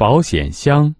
保险箱。